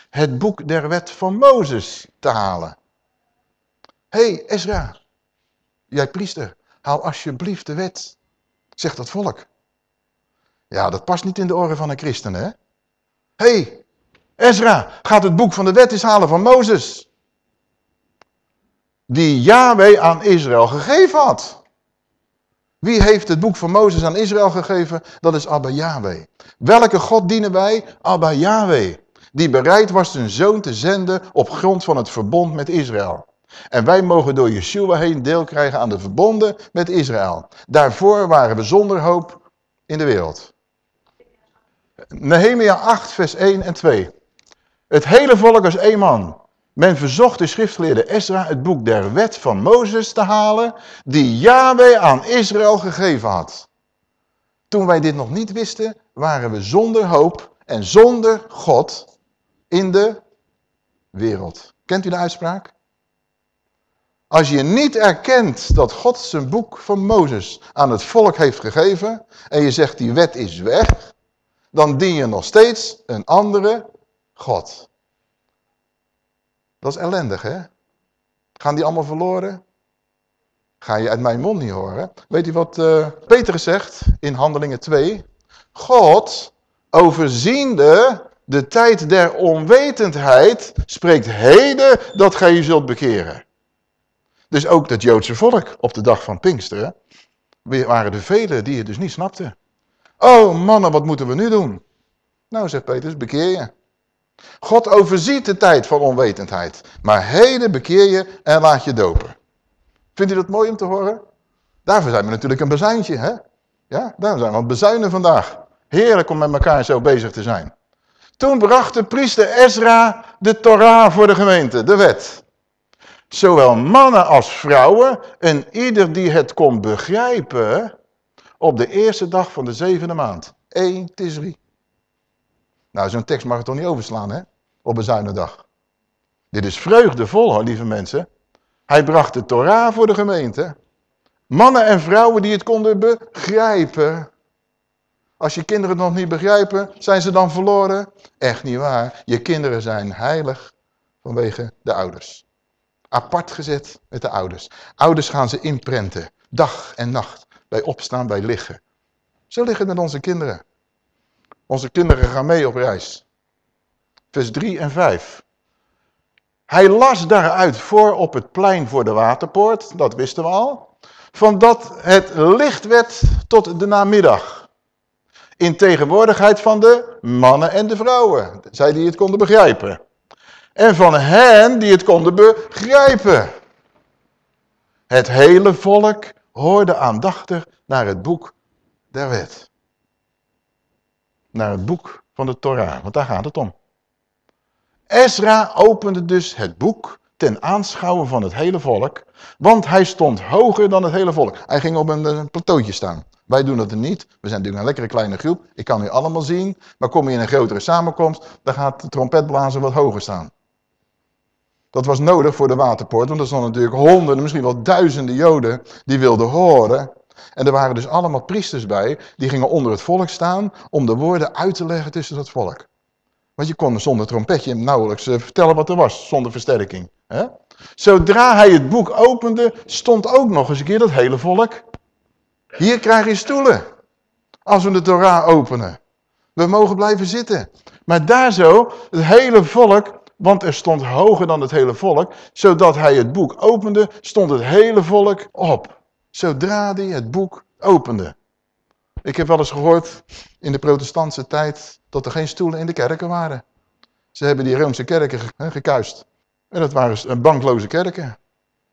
het boek der wet van Mozes te halen. Hey, Ezra, jij priester, haal alsjeblieft de wet, zegt dat volk. Ja, dat past niet in de oren van een christen, hè? Hey, Ezra, gaat het boek van de wet eens halen van Mozes. Die Yahweh aan Israël gegeven had. Wie heeft het boek van Mozes aan Israël gegeven? Dat is Abba Yahweh. Welke God dienen wij? Abba Yahweh. Die bereid was zijn zoon te zenden op grond van het verbond met Israël. En wij mogen door Yeshua heen deel krijgen aan de verbonden met Israël. Daarvoor waren we zonder hoop in de wereld. Nehemia 8, vers 1 en 2. Het hele volk was één man. Men verzocht de schriftgeleerde Ezra het boek der wet van Mozes te halen, die Yahweh aan Israël gegeven had. Toen wij dit nog niet wisten, waren we zonder hoop en zonder God in de wereld. Kent u de uitspraak? Als je niet erkent dat God zijn boek van Mozes aan het volk heeft gegeven en je zegt die wet is weg, dan dien je nog steeds een andere God. Dat is ellendig, hè? Gaan die allemaal verloren? Ga je uit mijn mond niet horen. Weet u wat uh, Petrus zegt in Handelingen 2? God, overziende de tijd der onwetendheid, spreekt heden dat gij je zult bekeren. Dus ook het Joodse volk op de dag van Pinksteren waren er velen die het dus niet snapten. Oh mannen, wat moeten we nu doen? Nou, zegt Petrus, bekeer je. God overziet de tijd van onwetendheid. Maar heden bekeer je en laat je dopen. Vindt u dat mooi om te horen? Daarvoor zijn we natuurlijk een bezuintje, hè? Ja, daarom zijn we aan het bezuinen vandaag. Heerlijk om met elkaar zo bezig te zijn. Toen bracht de priester Ezra de Torah voor de gemeente, de wet. Zowel mannen als vrouwen en ieder die het kon begrijpen, op de eerste dag van de zevende maand. 1 Tisri. Nou, zo'n tekst mag het toch niet overslaan, hè? Op een zuinige dag. Dit is vreugdevol, hoor, lieve mensen. Hij bracht de Torah voor de gemeente. Mannen en vrouwen die het konden begrijpen. Als je kinderen het nog niet begrijpen, zijn ze dan verloren? Echt niet waar. Je kinderen zijn heilig vanwege de ouders. Apart gezet met de ouders. Ouders gaan ze inprenten, dag en nacht, bij opstaan, bij liggen. Zo liggen met onze kinderen. Onze kinderen gaan mee op reis. Vers 3 en 5. Hij las daaruit voor op het plein voor de waterpoort, dat wisten we al, van dat het licht werd tot de namiddag. In tegenwoordigheid van de mannen en de vrouwen, zij die het konden begrijpen. En van hen die het konden begrijpen. Het hele volk hoorde aandachtig naar het boek der wet. Naar het boek van de Torah, want daar gaat het om. Ezra opende dus het boek ten aanschouwen van het hele volk, want hij stond hoger dan het hele volk. Hij ging op een, een staan. Wij doen dat er niet. We zijn natuurlijk een lekkere kleine groep. Ik kan u allemaal zien. Maar kom je in een grotere samenkomst, dan gaat de trompetblazen wat hoger staan. Dat was nodig voor de waterpoort, want er stonden natuurlijk honderden, misschien wel duizenden joden die wilden horen. En er waren dus allemaal priesters bij, die gingen onder het volk staan om de woorden uit te leggen tussen dat volk. Want je kon zonder trompetje nauwelijks eh, vertellen wat er was, zonder versterking. Hè? Zodra hij het boek opende, stond ook nog eens een keer dat hele volk. Hier krijg je stoelen, als we de Torah openen. We mogen blijven zitten. Maar daar zo, het hele volk, want er stond hoger dan het hele volk, zodat hij het boek opende, stond het hele volk op. Zodra hij het boek opende. Ik heb wel eens gehoord in de protestantse tijd dat er geen stoelen in de kerken waren. Ze hebben die Roomse kerken gekuist. En dat waren bankloze kerken.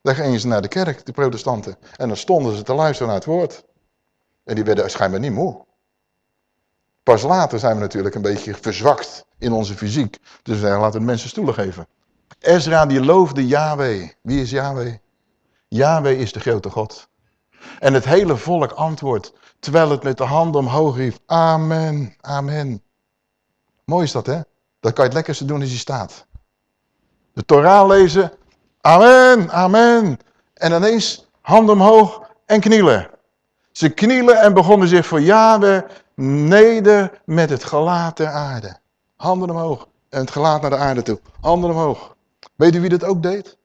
Daar gingen ze naar de kerk, de protestanten. En dan stonden ze te luisteren naar het woord. En die werden schijnbaar niet moe. Pas later zijn we natuurlijk een beetje verzwakt in onze fysiek. Dus we zeggen, laten mensen stoelen geven. Ezra die loofde Yahweh. Wie is Yahweh? Yahweh is de grote God. En het hele volk antwoordt, terwijl het met de handen omhoog riep. Amen, amen. Mooi is dat, hè? Dat kan je het lekkerste doen als je staat. De Torah lezen. Amen, amen. En ineens handen omhoog en knielen. Ze knielen en begonnen zich voor Yahweh neder met het gelaat ter aarde. Handen omhoog en het gelaat naar de aarde toe. Handen omhoog. Weet u wie dat ook deed?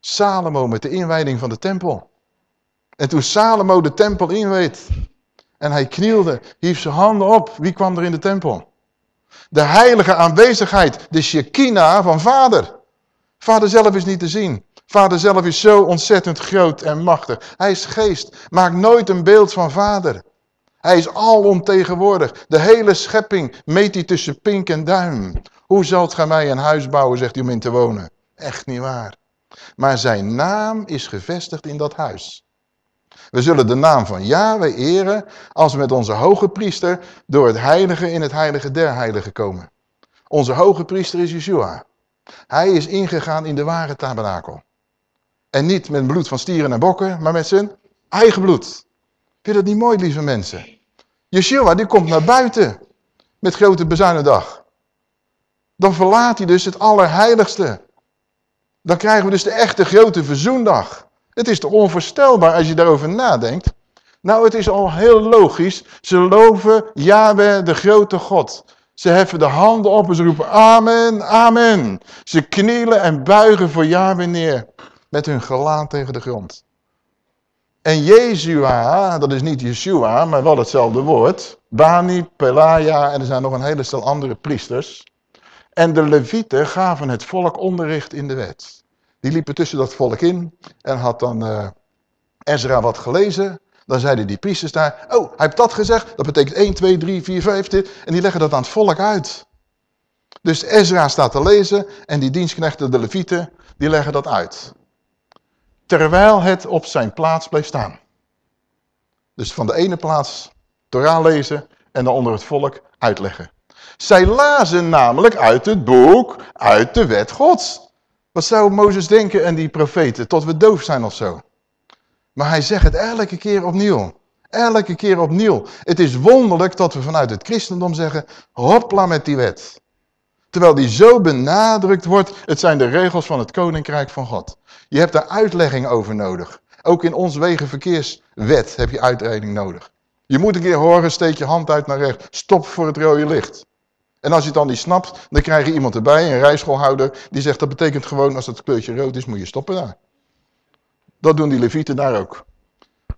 Salomo met de inwijding van de tempel. En toen Salomo de tempel inweed en hij knielde, hief zijn handen op. Wie kwam er in de tempel? De heilige aanwezigheid, de Shekinah van vader. Vader zelf is niet te zien. Vader zelf is zo ontzettend groot en machtig. Hij is geest. Maak nooit een beeld van vader. Hij is alomtegenwoordig. De hele schepping meet hij tussen pink en duim. Hoe zult gij mij een huis bouwen, zegt hij, om in te wonen? Echt niet waar. Maar zijn naam is gevestigd in dat huis. We zullen de naam van Yahweh eren als we met onze hoge priester door het heilige in het heilige der heiligen komen. Onze hoge priester is Yeshua. Hij is ingegaan in de ware tabernakel. En niet met bloed van stieren en bokken, maar met zijn eigen bloed. Vind je dat niet mooi, lieve mensen? Yeshua, die komt naar buiten met grote bezuinendag. Dan verlaat hij dus het allerheiligste. Dan krijgen we dus de echte grote verzoendag. Het is toch onvoorstelbaar als je daarover nadenkt. Nou, het is al heel logisch. Ze loven Yahweh, de grote God. Ze heffen de handen op en ze roepen amen, amen. Ze knielen en buigen voor Yahweh neer. Met hun gelaat tegen de grond. En Jezua, dat is niet Yeshua, maar wel hetzelfde woord. Bani, Pelaya en er zijn nog een hele stel andere priesters. En de levieten gaven het volk onderricht in de wet. Die liepen tussen dat volk in en had dan uh, Ezra wat gelezen. Dan zeiden die priesters daar, oh, hij heeft dat gezegd. Dat betekent 1, 2, 3, 4, 5 dit. En die leggen dat aan het volk uit. Dus Ezra staat te lezen en die dienstknechten, de levieten, die leggen dat uit. Terwijl het op zijn plaats bleef staan. Dus van de ene plaats Torah lezen en dan onder het volk uitleggen. Zij lazen namelijk uit het boek, uit de wet gods. Wat zou Mozes denken en die profeten, tot we doof zijn of zo? Maar hij zegt het elke keer opnieuw. Elke keer opnieuw. Het is wonderlijk dat we vanuit het christendom zeggen, hopla met die wet. Terwijl die zo benadrukt wordt, het zijn de regels van het koninkrijk van God. Je hebt daar uitlegging over nodig. Ook in ons wegenverkeerswet heb je uitreding nodig. Je moet een keer horen, steek je hand uit naar rechts, stop voor het rode licht. En als je het dan niet snapt, dan krijg je iemand erbij, een rijschoolhouder, die zegt dat betekent gewoon als het kleurtje rood is, moet je stoppen daar. Dat doen die levieten daar ook.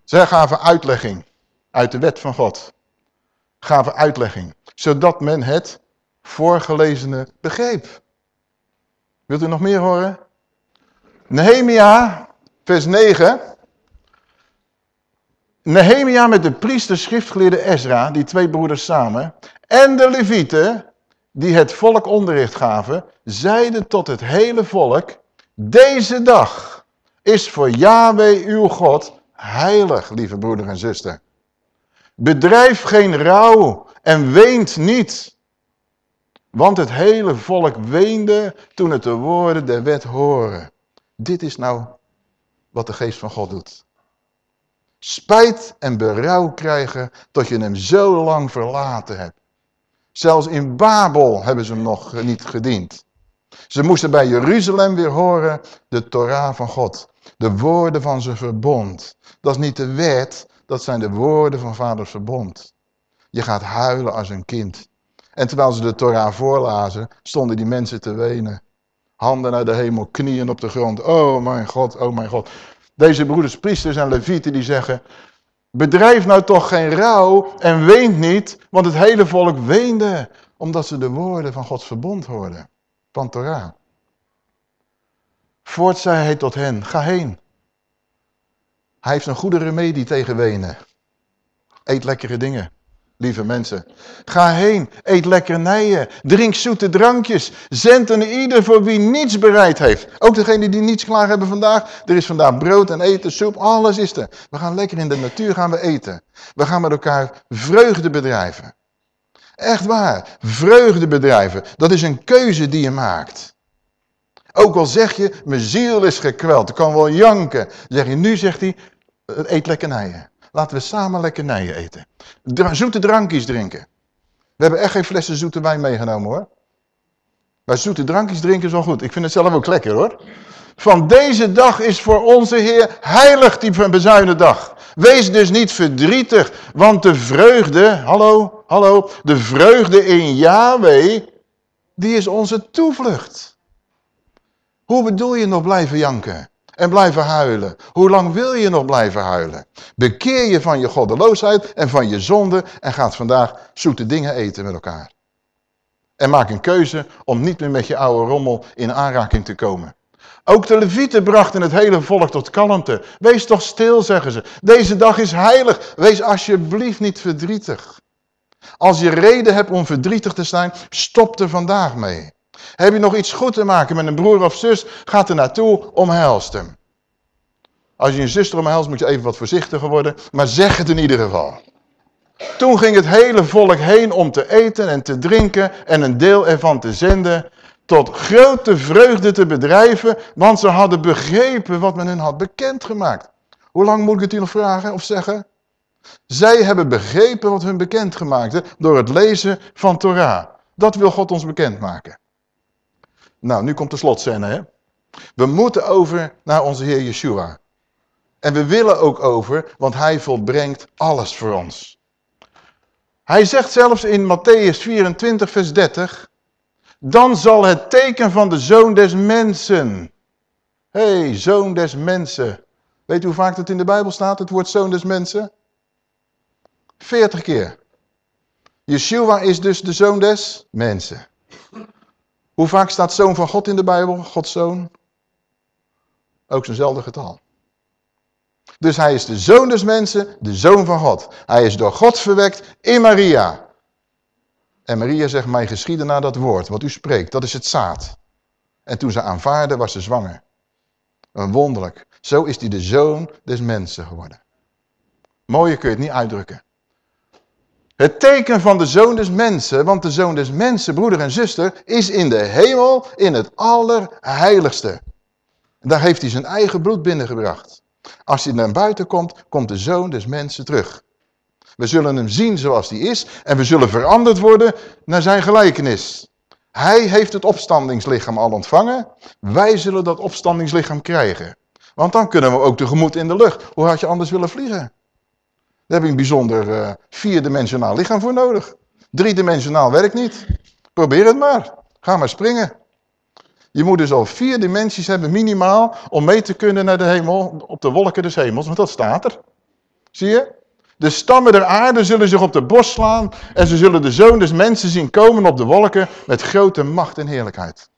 Zij gaven uitlegging uit de wet van God. Gaven uitlegging, zodat men het voorgelezene begreep. Wilt u nog meer horen? Nehemia, vers 9. Nehemia met de priester schriftgeleerde Ezra, die twee broeders samen, en de levieten, die het volk onderricht gaven, zeiden tot het hele volk, deze dag is voor Yahweh uw God heilig, lieve broeder en zuster. Bedrijf geen rouw en weent niet. Want het hele volk weende toen het de woorden der wet horen. Dit is nou wat de geest van God doet. Spijt en berouw krijgen tot je hem zo lang verlaten hebt. Zelfs in Babel hebben ze hem nog niet gediend. Ze moesten bij Jeruzalem weer horen de Torah van God. De woorden van zijn verbond. Dat is niet de wet, dat zijn de woorden van vaders verbond. Je gaat huilen als een kind. En terwijl ze de Torah voorlazen, stonden die mensen te wenen. Handen naar de hemel, knieën op de grond. Oh mijn God, oh mijn God. Deze broeders, priesters en levieten die zeggen... Bedrijf nou toch geen rouw en weent niet, want het hele volk weende. Omdat ze de woorden van Gods verbond hoorden. Van Torah. Voort zei hij tot hen, ga heen. Hij heeft een goede remedie tegen wenen. Eet lekkere dingen lieve mensen. Ga heen, eet lekkernijen, drink zoete drankjes. Zend een ieder voor wie niets bereid heeft. Ook degene die niets klaar hebben vandaag. Er is vandaag brood en eten, soep, alles is er. We gaan lekker in de natuur gaan we eten. We gaan met elkaar vreugde bedrijven. Echt waar, vreugde bedrijven. Dat is een keuze die je maakt. Ook al zeg je, mijn ziel is gekweld, ik kan wel janken. zeg je, nu zegt hij, eet lekkernijen. Laten we samen lekkernijen eten. zoete drankjes drinken. We hebben echt geen flessen zoete wijn meegenomen hoor. Maar zoete drankjes drinken is wel goed. Ik vind het zelf ook lekker hoor. Van deze dag is voor onze Heer heilig die bezuine dag. Wees dus niet verdrietig, want de vreugde, hallo, hallo, de vreugde in Yahweh, die is onze toevlucht. Hoe bedoel je nog blijven janken? En blijven huilen. Hoe lang wil je nog blijven huilen? Bekeer je van je goddeloosheid en van je zonde en gaat vandaag zoete dingen eten met elkaar. En maak een keuze om niet meer met je oude rommel in aanraking te komen. Ook de levieten brachten het hele volk tot kalmte. Wees toch stil, zeggen ze. Deze dag is heilig. Wees alsjeblieft niet verdrietig. Als je reden hebt om verdrietig te zijn, stop er vandaag mee. Heb je nog iets goed te maken met een broer of zus, gaat er naartoe, omhelst hem. Als je een zuster omhelst, moet je even wat voorzichtiger worden, maar zeg het in ieder geval. Toen ging het hele volk heen om te eten en te drinken en een deel ervan te zenden, tot grote vreugde te bedrijven, want ze hadden begrepen wat men hen had bekendgemaakt. Hoe lang moet ik het u nog vragen of zeggen? Zij hebben begrepen wat hun bekendgemaakte door het lezen van Torah. Dat wil God ons bekendmaken. Nou, nu komt de slotscène. Hè? We moeten over naar onze Heer Yeshua. En we willen ook over, want hij volbrengt alles voor ons. Hij zegt zelfs in Matthäus 24 vers 30. Dan zal het teken van de zoon des mensen. Hé, hey, zoon des mensen. Weet u hoe vaak dat in de Bijbel staat, het woord zoon des mensen? 40 keer. Yeshua is dus de zoon des mensen. Hoe vaak staat zoon van God in de Bijbel, Gods zoon? Ook zijnzelfde getal. Dus hij is de zoon des mensen, de zoon van God. Hij is door God verwekt in Maria. En Maria zegt, mij geschieden naar dat woord, wat u spreekt, dat is het zaad. En toen ze aanvaarde, was ze zwanger. Een wonderlijk. Zo is hij de zoon des mensen geworden. Mooier kun je het niet uitdrukken. Het teken van de zoon des mensen, want de zoon des mensen, broeder en zuster, is in de hemel in het allerheiligste. Daar heeft hij zijn eigen bloed binnengebracht. Als hij naar buiten komt, komt de zoon des mensen terug. We zullen hem zien zoals hij is en we zullen veranderd worden naar zijn gelijkenis. Hij heeft het opstandingslichaam al ontvangen. Wij zullen dat opstandingslichaam krijgen. Want dan kunnen we ook tegemoet in de lucht. Hoe had je anders willen vliegen? Daar heb je een bijzonder uh, vierdimensionaal lichaam voor nodig. Driedimensionaal werkt niet. Probeer het maar. Ga maar springen. Je moet dus al vier dimensies hebben minimaal om mee te kunnen naar de hemel, op de wolken des hemels, want dat staat er. Zie je? De stammen der aarde zullen zich op de borst slaan en ze zullen de zoon des mensen zien komen op de wolken met grote macht en heerlijkheid.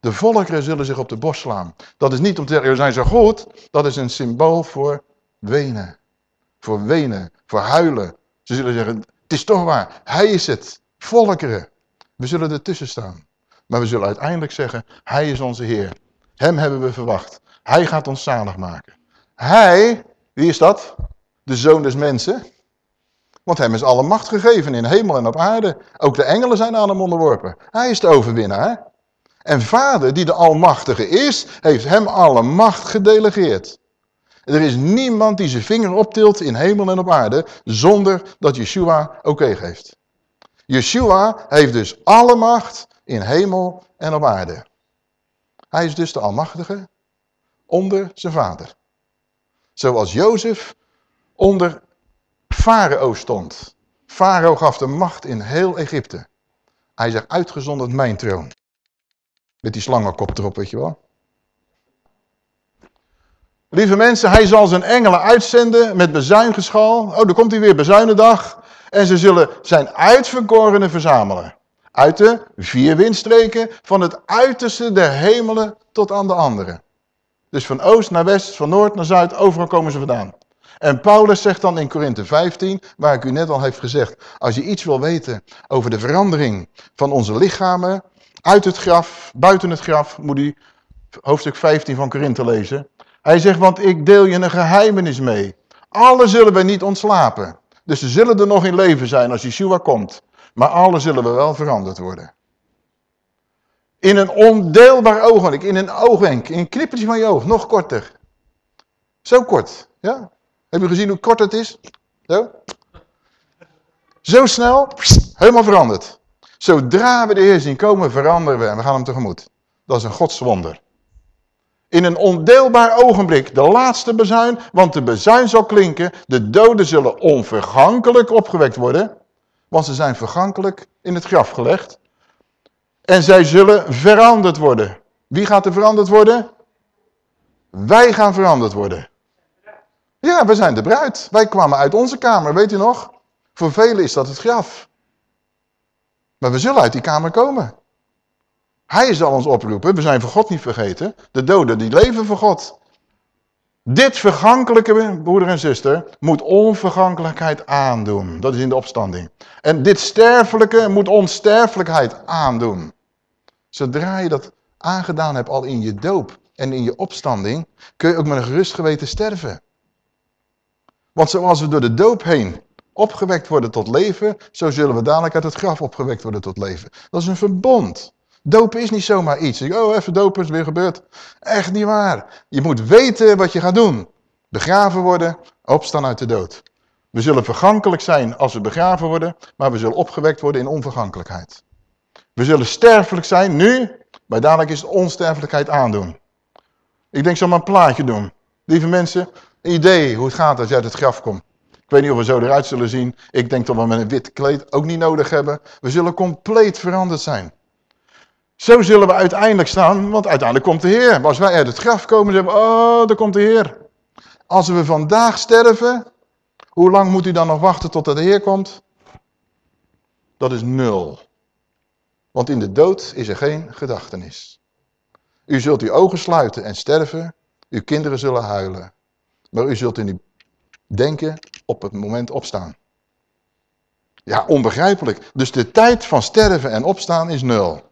De volkeren zullen zich op de borst slaan. Dat is niet om te zeggen, we zijn zo goed. Dat is een symbool voor wenen. Voor wenen, voor huilen. Ze zullen zeggen, het is toch waar, hij is het. Volkeren. We zullen ertussen staan. Maar we zullen uiteindelijk zeggen, hij is onze Heer. Hem hebben we verwacht. Hij gaat ons zalig maken. Hij, wie is dat? De zoon des mensen. Want hem is alle macht gegeven in hemel en op aarde. Ook de engelen zijn aan hem onderworpen. Hij is de overwinnaar. En vader, die de almachtige is, heeft hem alle macht gedelegeerd. Er is niemand die zijn vinger optilt in hemel en op aarde, zonder dat Yeshua oké geeft. Yeshua heeft dus alle macht in hemel en op aarde. Hij is dus de almachtige onder zijn vader. Zoals Jozef onder Farao stond. Farao gaf de macht in heel Egypte. Hij zegt uitgezonderd mijn troon. Met die slangenkop erop, weet je wel. Lieve mensen, hij zal zijn engelen uitzenden met bezuingeschal. Oh, dan komt hij weer, bezuinendag. En ze zullen zijn uitverkorenen verzamelen. Uit de vier windstreken, van het uiterste der hemelen tot aan de andere. Dus van oost naar west, van noord naar zuid, overal komen ze vandaan. En Paulus zegt dan in Korinthe 15, waar ik u net al heb gezegd, als je iets wil weten over de verandering van onze lichamen, uit het graf, buiten het graf, moet u hoofdstuk 15 van Korinthe lezen. Hij zegt, want ik deel je een geheimenis mee. Alle zullen we niet ontslapen. Dus ze zullen er nog in leven zijn als Yeshua komt. Maar alle zullen we wel veranderd worden. In een ondeelbaar ogenblik, in een oogwenk, in een knippertje van je oog, nog korter. Zo kort, ja? Heb je gezien hoe kort het is? Zo? Zo snel, helemaal veranderd. Zodra we de Heer zien komen, veranderen we en we gaan hem tegemoet. Dat is een godswonder. In een ondeelbaar ogenblik, de laatste bezuin, want de bezuin zal klinken, de doden zullen onvergankelijk opgewekt worden, want ze zijn vergankelijk in het graf gelegd. En zij zullen veranderd worden. Wie gaat er veranderd worden? Wij gaan veranderd worden. Ja, we zijn de bruid. Wij kwamen uit onze kamer, weet u nog? Voor velen is dat het graf. Maar we zullen uit die kamer komen. Hij zal ons oproepen. We zijn voor God niet vergeten. De doden die leven voor God. Dit vergankelijke, broeder en zuster, moet onvergankelijkheid aandoen. Dat is in de opstanding. En dit sterfelijke moet onsterfelijkheid aandoen. Zodra je dat aangedaan hebt al in je doop en in je opstanding, kun je ook met een gerust geweten sterven. Want zoals we door de doop heen opgewekt worden tot leven, zo zullen we dadelijk uit het graf opgewekt worden tot leven. Dat is een verbond. Dopen is niet zomaar iets. Oh, even dopen is weer gebeurd. Echt niet waar. Je moet weten wat je gaat doen. Begraven worden, opstaan uit de dood. We zullen vergankelijk zijn als we begraven worden, maar we zullen opgewekt worden in onvergankelijkheid. We zullen sterfelijk zijn nu, maar dadelijk is het onsterfelijkheid aandoen. Ik denk, zal maar een plaatje doen. Lieve mensen, een idee hoe het gaat als je uit het graf komt. Ik weet niet of we zo eruit zullen zien. Ik denk dat we met een wit kleed ook niet nodig hebben. We zullen compleet veranderd zijn. Zo zullen we uiteindelijk staan, want uiteindelijk komt de Heer. Als wij uit het graf komen, zeggen we, oh, daar komt de Heer. Als we vandaag sterven, hoe lang moet u dan nog wachten tot de Heer komt? Dat is nul. Want in de dood is er geen gedachtenis. U zult uw ogen sluiten en sterven, uw kinderen zullen huilen. Maar u zult in uw denken op het moment opstaan. Ja, onbegrijpelijk. Dus de tijd van sterven en opstaan is nul.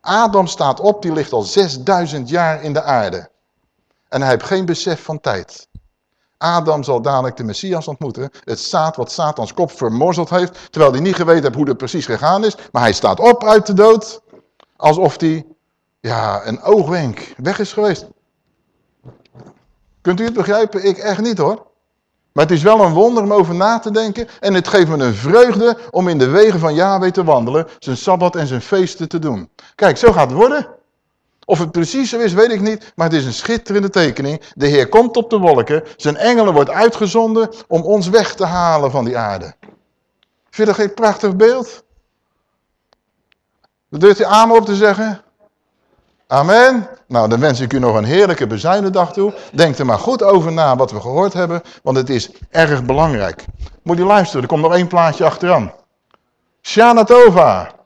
Adam staat op, die ligt al 6000 jaar in de aarde. En hij heeft geen besef van tijd. Adam zal dadelijk de Messias ontmoeten. Het zaad wat Satans kop vermorzeld heeft. Terwijl hij niet geweten heeft hoe het precies gegaan is. Maar hij staat op uit de dood. Alsof hij, ja, een oogwenk weg is geweest. Kunt u het begrijpen? Ik echt niet hoor. Maar het is wel een wonder om over na te denken. En het geeft me een vreugde om in de wegen van Yahweh te wandelen. Zijn Sabbat en zijn feesten te doen. Kijk, zo gaat het worden. Of het precies zo is, weet ik niet. Maar het is een schitterende tekening. De Heer komt op de wolken. Zijn engelen wordt uitgezonden om ons weg te halen van die aarde. Vind je dat geen prachtig beeld? Durft u amen op te zeggen? Amen. Nou, dan wens ik u nog een heerlijke bezuinendag toe. Denk er maar goed over na wat we gehoord hebben, want het is erg belangrijk. Moet je luisteren, er komt nog één plaatje achteraan. Shana Tova.